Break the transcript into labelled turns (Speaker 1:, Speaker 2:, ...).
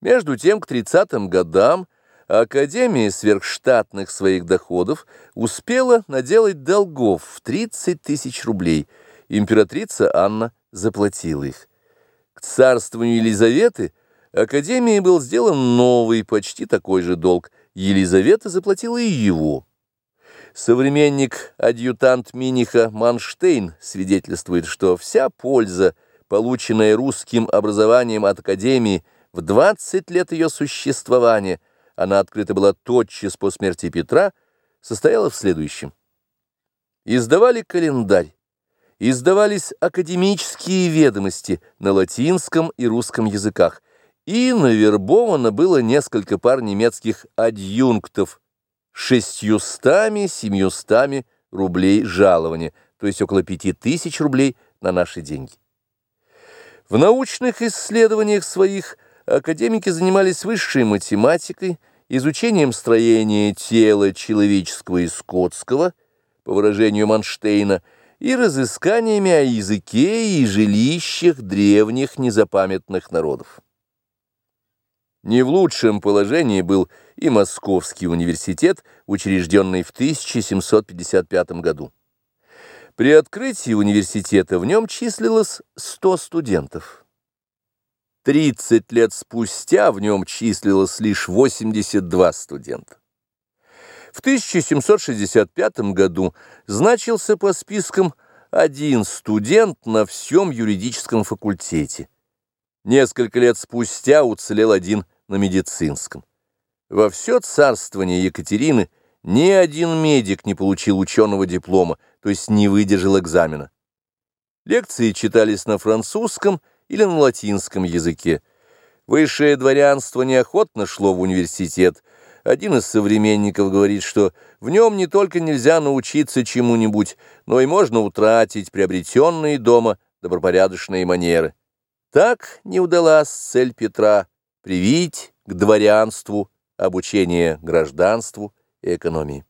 Speaker 1: Между тем, к 30-м годам Академия сверхштатных своих доходов успела наделать долгов в 30 тысяч рублей. Императрица Анна заплатила их. К царствованию Елизаветы Академии был сделан новый, почти такой же долг. Елизавета заплатила и его. Современник-адъютант Миниха Манштейн свидетельствует, что вся польза, полученная русским образованием от Академии в 20 лет ее существования, она открыта была тотчас по смерти Петра, состояла в следующем. Издавали календарь, издавались академические ведомости на латинском и русском языках, и навербовано было несколько пар немецких адъюнктов, шестьюстами-семьюстами рублей жалования, то есть около пяти тысяч рублей на наши деньги. В научных исследованиях своих академики занимались высшей математикой, изучением строения тела человеческого и скотского, по выражению Манштейна, и разысканиями о языке и жилищах древних незапамятных народов. Не в лучшем положении был и Московский университет, учрежденный в 1755 году. При открытии университета в нем числилось 100 студентов. 30 лет спустя в нем числилось лишь 82 студента. В 1765 году значился по спискам один студент на всем юридическом факультете. Несколько лет спустя уцелел один на медицинском. Во все царствование Екатерины ни один медик не получил ученого диплома, то есть не выдержал экзамена. Лекции читались на французском или на латинском языке. Высшее дворянство неохотно шло в университет. Один из современников говорит, что в нем не только нельзя научиться чему-нибудь, но и можно утратить приобретенные дома добропорядочные манеры. Так не удалась цель Петра привить к дворянству обучение гражданству и экономии.